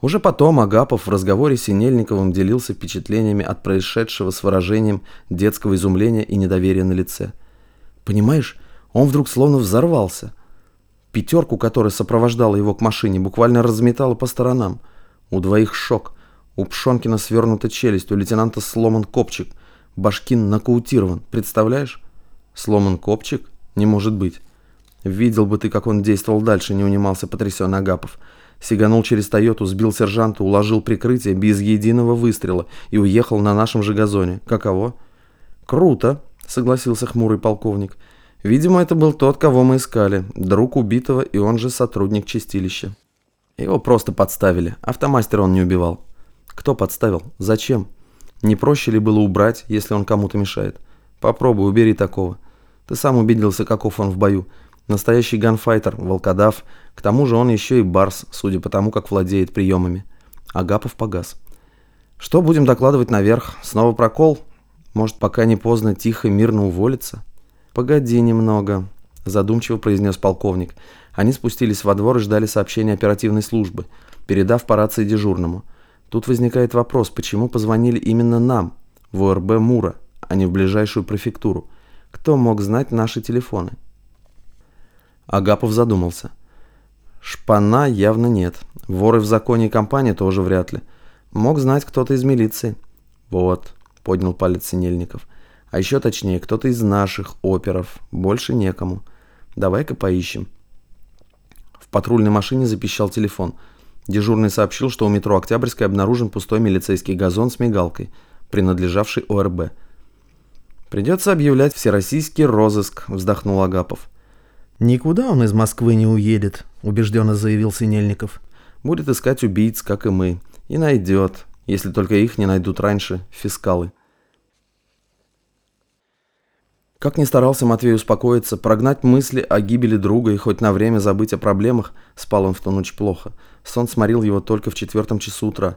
Уже потом Агапов в разговоре с Синельниковым делился впечатлениями от происшедшего с выражением детского изумления и недоверия на лице. Понимаешь, он вдруг словно взорвался. Пятерку, которая сопровождала его к машине, буквально разметала по сторонам. У двоих шок. У Пшонкина свернута челюсть, у лейтенанта сломан копчик. Башкин нокаутирован, представляешь? Сломан копчик? Не может быть. Видел бы ты, как он действовал дальше, не унимался потрясенный Агапов. Сиганул через Тойоту, сбил сержанта, уложил прикрытие без единого выстрела и уехал на нашем же газоне. Каково? Круто, согласился хмурый полковник. Видимо, это был тот, кого мы искали. Друг убитого и он же сотрудник чистилища. Его просто подставили. Автомастера он не убивал. Кто подставил? Зачем? Не проще ли было убрать, если он кому-то мешает? Попробуй, убери такого. Ты сам убедился, каков он в бою. Настоящий ганфайтер, волкодав. К тому же он еще и барс, судя по тому, как владеет приемами. Агапов погас. Что будем докладывать наверх? Снова прокол? Может, пока не поздно тихо, мирно уволиться? Погоди немного, задумчиво произнес полковник. Они спустились во двор и ждали сообщения оперативной службы, передав по рации дежурному. Тут возникает вопрос, почему позвонили именно нам, в ОРБ Мура, а не в ближайшую префектуру. Кто мог знать наши телефоны? Агапов задумался. Шпана явно нет. Воры в законе и компании тоже вряд ли. Мог знать кто-то из милиции. Вот, поднял палец Синельников. А еще точнее, кто-то из наших оперов. Больше некому. Давай-ка поищем. В патрульной машине запищал телефон. Дежурный сообщил, что у метро Октябрьской обнаружен пустой милицейский газон с мигалкой, принадлежавший ОРБ. «Придется объявлять всероссийский розыск», – вздохнул Агапов. «Никуда он из Москвы не уедет», – убежденно заявил Синельников. «Будет искать убийц, как и мы. И найдет, если только их не найдут раньше фискалы». Как ни старался Матвей успокоиться, прогнать мысли о гибели друга и хоть на время забыть о проблемах, спал он в ту ночь плохо. Сон сморил его только в четвертом часу утра.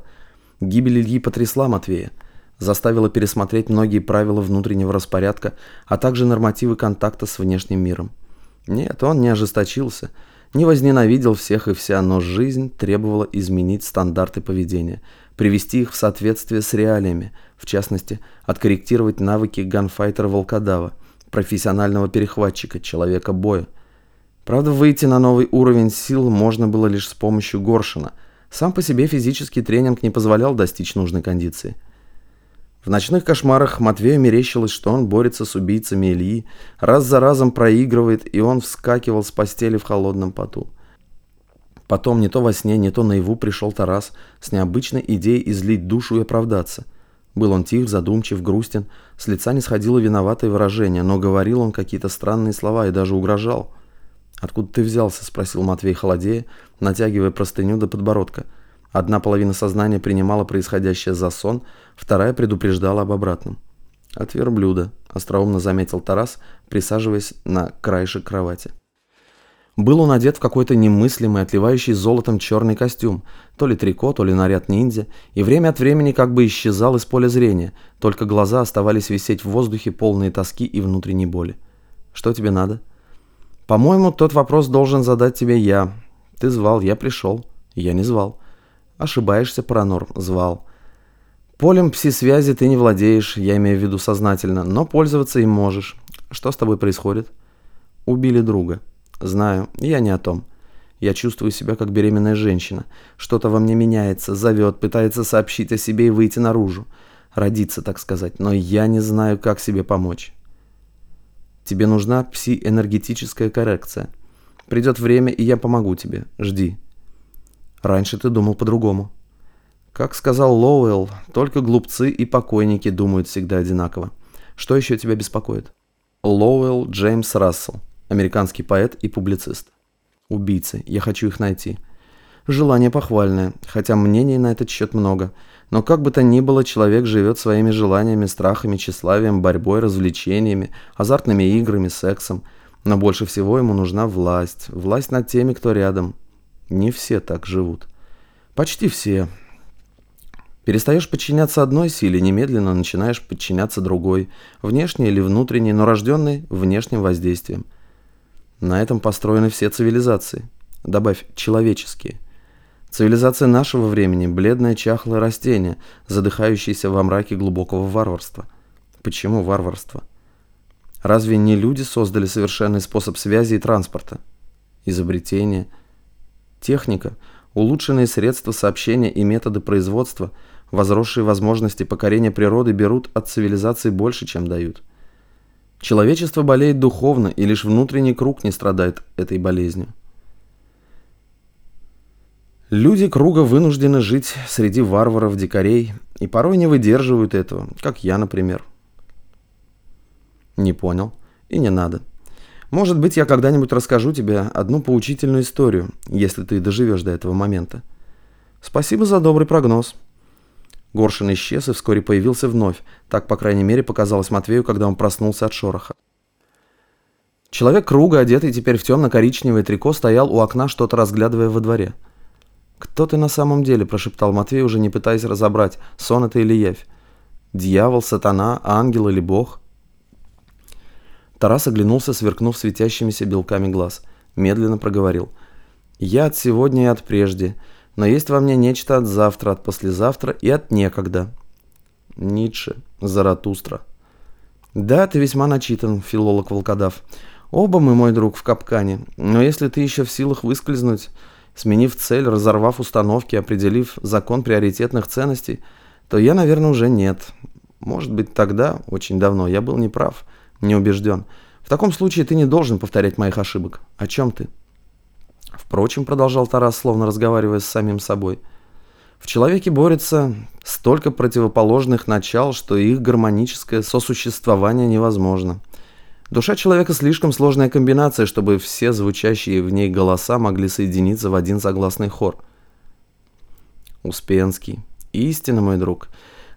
Гибель Ильи потрясла Матвея. Заставила пересмотреть многие правила внутреннего распорядка, а также нормативы контакта с внешним миром. Нет, он не ожесточился, не возненавидел всех и вся, но жизнь требовала изменить стандарты поведения, привести их в соответствие с реалиями, в частности, откорректировать навыки ганфайтера-волкодава, профессионального перехватчика, человека боя. Правда, выйти на новый уровень сил можно было лишь с помощью Горшина. Сам по себе физический тренинг не позволял достичь нужной кондиции – в ночных кошмарах Матвею мерещилось, что он борется с убийцами Ильи, раз за разом проигрывает, и он вскакивал с постели в холодном поту. Потом не то во сне, не то наяву пришел Тарас с необычной идеей излить душу и оправдаться. Был он тих, задумчив, грустен, с лица не сходило виноватое выражение, но говорил он какие-то странные слова и даже угрожал. «Откуда ты взялся?» – спросил Матвей холодея, натягивая простыню до подбородка – Одна половина сознания принимала происходящее за сон, вторая предупреждала об обратном. «От верблюда», – остроумно заметил Тарас, присаживаясь на краешек кровати. Был он одет в какой-то немыслимый, отливающий золотом черный костюм, то ли трико, то ли наряд ниндзя, и время от времени как бы исчезал из поля зрения, только глаза оставались висеть в воздухе, полные тоски и внутренней боли. «Что тебе надо?» «По-моему, тот вопрос должен задать тебе я. Ты звал, я пришел. Я не звал». Ошибаешься, Паранор, звал. Полем пси-связи ты не владеешь, я имею в виду сознательно, но пользоваться им можешь. Что с тобой происходит? Убили друга. Знаю, я не о том. Я чувствую себя как беременная женщина. Что-то во мне меняется, зовет, пытается сообщить о себе и выйти наружу. Родиться, так сказать, но я не знаю, как себе помочь. Тебе нужна пси-энергетическая коррекция. Придет время, и я помогу тебе. Жди. Раньше ты думал по-другому. Как сказал Лоуэлл, только глупцы и покойники думают всегда одинаково. Что еще тебя беспокоит? Лоуэлл Джеймс Рассел, американский поэт и публицист. Убийцы, я хочу их найти. Желание похвальное, хотя мнений на этот счет много. Но как бы то ни было, человек живет своими желаниями, страхами, тщеславием, борьбой, развлечениями, азартными играми, сексом. Но больше всего ему нужна власть. Власть над теми, кто рядом. Не все так живут. Почти все. Перестаешь подчиняться одной силе, немедленно начинаешь подчиняться другой, внешней или внутренней, но рожденной внешним воздействием. На этом построены все цивилизации. Добавь человеческие. Цивилизация нашего времени – бледное чахлое растение, задыхающееся во мраке глубокого варварства. Почему варварство? Разве не люди создали совершенный способ связи и транспорта? Изобретение, техника, улучшенные средства сообщения и методы производства, возросшие возможности покорения природы берут от цивилизации больше, чем дают. Человечество болеет духовно, и лишь внутренний круг не страдает этой болезнью. Люди круга вынуждены жить среди варваров, дикарей, и порой не выдерживают этого, как я, например. Не понял. И не надо. Может быть, я когда-нибудь расскажу тебе одну поучительную историю, если ты доживешь до этого момента. Спасибо за добрый прогноз. Горшин исчез и вскоре появился вновь. Так, по крайней мере, показалось Матвею, когда он проснулся от шороха. Человек круга, одетый теперь в темно-коричневое трико, стоял у окна, что-то разглядывая во дворе. «Кто ты на самом деле?» – прошептал Матвей, уже не пытаясь разобрать, сон это или явь. «Дьявол, сатана, ангел или бог?» Тарас оглянулся, сверкнув светящимися белками глаз. Медленно проговорил. «Я от сегодня и от прежде, но есть во мне нечто от завтра, от послезавтра и от некогда». Ницше, Заратустра. «Да, ты весьма начитан, филолог-волкодав. Оба мы, мой друг, в капкане. Но если ты еще в силах выскользнуть, сменив цель, разорвав установки, определив закон приоритетных ценностей, то я, наверное, уже нет. Может быть, тогда, очень давно, я был неправ, не убежден. В таком случае ты не должен повторять моих ошибок. О чем ты?» Впрочем, продолжал Тарас, словно разговаривая с самим собой, в человеке борется столько противоположных начал, что их гармоническое сосуществование невозможно. Душа человека слишком сложная комбинация, чтобы все звучащие в ней голоса могли соединиться в один согласный хор. Успенский. Истинно, мой друг.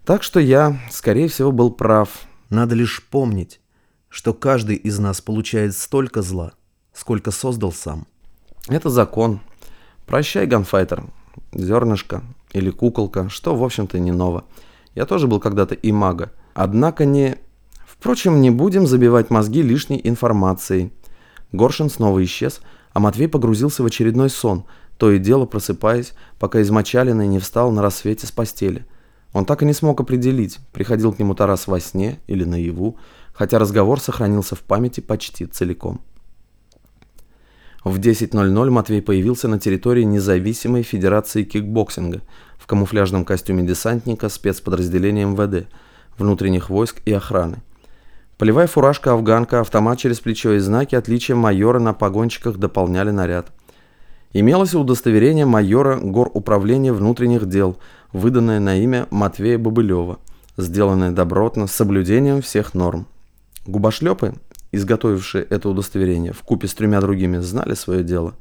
Так что я, скорее всего, был прав. Надо лишь помнить, что каждый из нас получает столько зла, сколько создал сам. Это закон. Прощай, ганфайтер. Зернышко или куколка, что, в общем-то, не ново. Я тоже был когда-то и мага. Однако не... Впрочем, не будем забивать мозги лишней информацией. Горшин снова исчез, а Матвей погрузился в очередной сон, то и дело просыпаясь, пока измочаленный не встал на рассвете с постели. Он так и не смог определить, приходил к нему Тарас во сне или наяву, хотя разговор сохранился в памяти почти целиком. В 10.00 Матвей появился на территории независимой федерации кикбоксинга в камуфляжном костюме десантника спецподразделения МВД, внутренних войск и охраны. Полевая фуражка афганка, автомат через плечо и знаки отличия майора на погончиках дополняли наряд. Имелось удостоверение майора гор управления внутренних дел, выданное на имя Матвея Бобылева, сделанное добротно, с соблюдением всех норм. Губошлепы изготовившие это удостоверение, в купе с тремя другими, знали свое дело.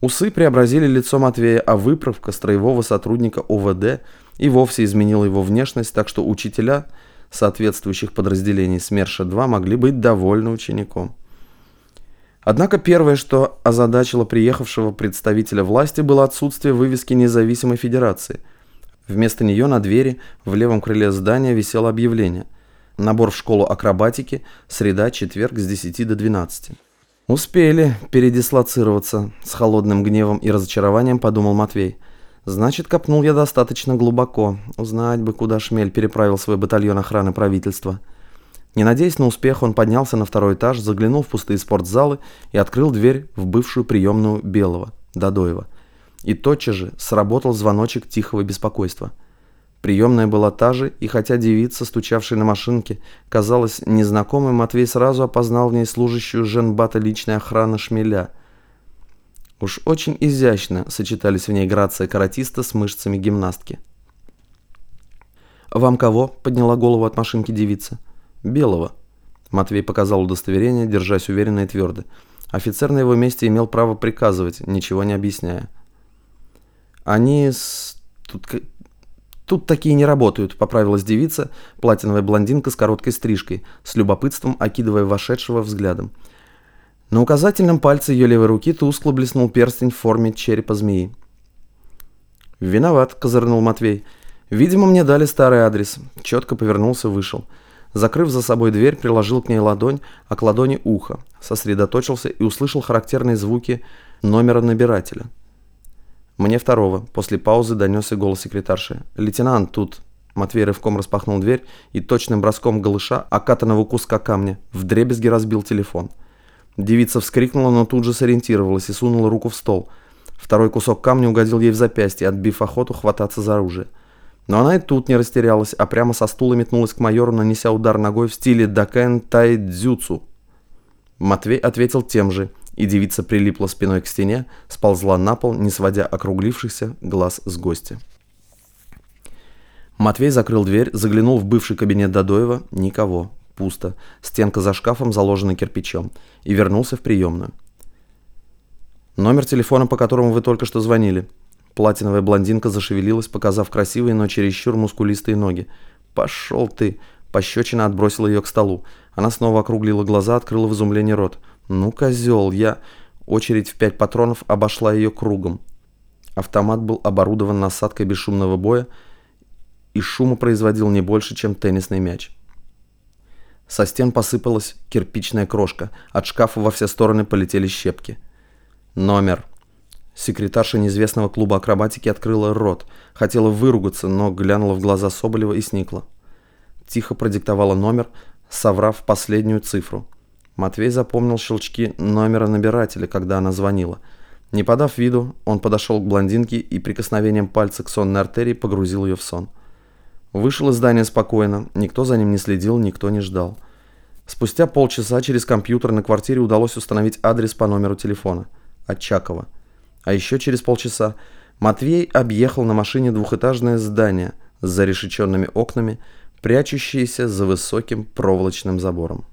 Усы преобразили лицо Матвея, а выправка строевого сотрудника ОВД и вовсе изменила его внешность, так что учителя соответствующих подразделений СМЕРШа-2 могли быть довольны учеником. Однако первое, что озадачило приехавшего представителя власти, было отсутствие вывески независимой федерации. Вместо нее на двери в левом крыле здания висело объявление – Набор в школу акробатики, среда, четверг с 10 до 12. Успели передислоцироваться, с холодным гневом и разочарованием подумал Матвей. Значит, копнул я достаточно глубоко. Узнать бы, куда Шмель переправил свой батальон охраны правительства. Не надеясь на успех, он поднялся на второй этаж, заглянул в пустые спортзалы и открыл дверь в бывшую приемную Белого, Дадоева. И тотчас же сработал звоночек тихого беспокойства – Приемная была та же, и хотя девица, стучавшая на машинке, казалась незнакомой, Матвей сразу опознал в ней служащую Женбата личной охраны Шмеля. Уж очень изящно сочетались в ней грация каратиста с мышцами гимнастки. «Вам кого?» – подняла голову от машинки девица. «Белого». Матвей показал удостоверение, держась уверенно и твердо. Офицер на его месте имел право приказывать, ничего не объясняя. «Они с... Тут «Тут такие не работают», — поправилась девица, платиновая блондинка с короткой стрижкой, с любопытством окидывая вошедшего взглядом. На указательном пальце ее левой руки тускло блеснул перстень в форме черепа змеи. «Виноват», — козырнул Матвей. «Видимо, мне дали старый адрес». Четко повернулся, вышел. Закрыв за собой дверь, приложил к ней ладонь, а к ладони ухо. Сосредоточился и услышал характерные звуки номера набирателя. Мне второго. После паузы донесся голос секретарши. «Лейтенант, тут...» Матвей рывком распахнул дверь и точным броском голыша, окатанного куска камня, вдребезги разбил телефон. Девица вскрикнула, но тут же сориентировалась и сунула руку в стол. Второй кусок камня угодил ей в запястье, отбив охоту хвататься за оружие. Но она и тут не растерялась, а прямо со стула метнулась к майору, нанеся удар ногой в стиле «Дакэн Тайдзюцу». Матвей ответил тем же, и девица прилипла спиной к стене, сползла на пол, не сводя округлившихся глаз с гостя. Матвей закрыл дверь, заглянул в бывший кабинет Дадоева. Никого. Пусто. Стенка за шкафом заложена кирпичом. И вернулся в приемную. Номер телефона, по которому вы только что звонили. Платиновая блондинка зашевелилась, показав красивые, но чересчур мускулистые ноги. «Пошел ты!» Пощечина отбросила ее к столу. Она снова округлила глаза, открыла в изумлении рот. «Ну, козел, я...» Очередь в пять патронов обошла ее кругом. Автомат был оборудован насадкой бесшумного боя и шума производил не больше, чем теннисный мяч. Со стен посыпалась кирпичная крошка, от шкафа во все стороны полетели щепки. «Номер», Секретарша неизвестного клуба акробатики открыла рот, хотела выругаться, но глянула в глаза Соболева и сникла. Тихо продиктовала номер, соврав последнюю цифру. Матвей запомнил щелчки номера набирателя, когда она звонила. Не подав виду, он подошел к блондинке и прикосновением пальца к сонной артерии погрузил ее в сон. Вышел из здания спокойно, никто за ним не следил, никто не ждал. Спустя полчаса через компьютер на квартире удалось установить адрес по номеру телефона. Очакова. А еще через полчаса Матвей объехал на машине двухэтажное здание с зарешеченными окнами, прячущееся за высоким проволочным забором.